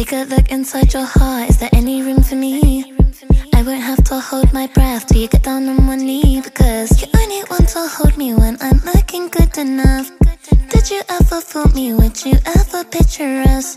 Take a look inside your heart. Is there any room for me? I won't have to hold my breath till you get down on one knee because you only want to hold me when I'm looking good enough. Did you ever fool me? Would you ever picture us?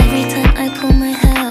Every time I pull my hair,